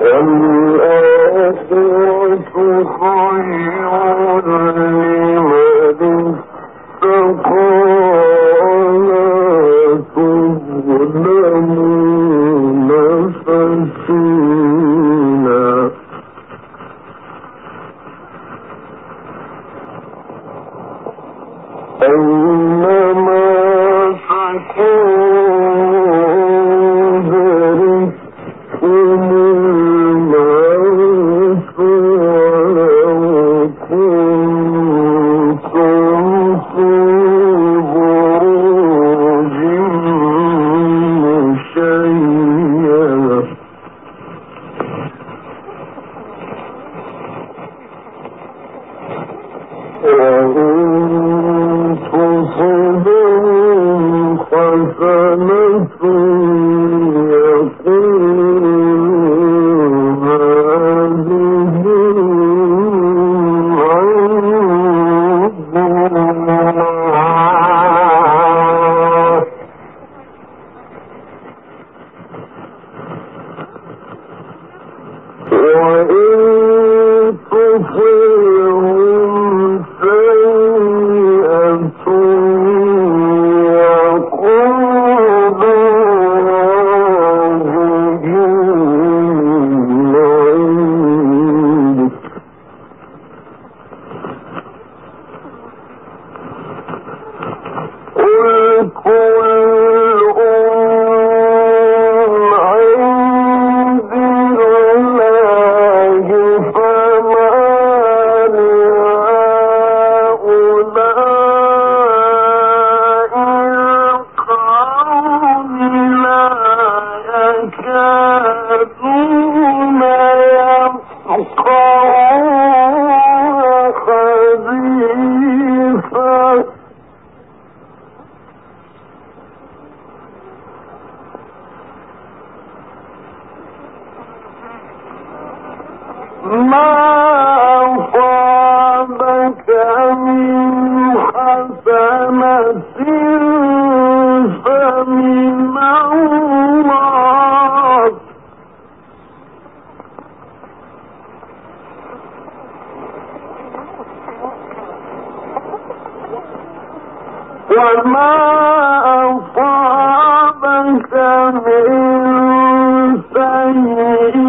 أن من سيئة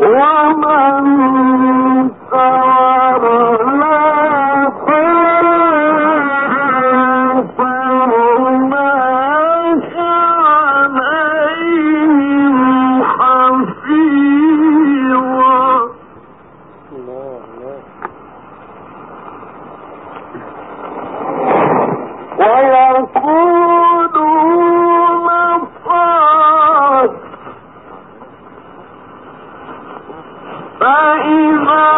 ومن فإذا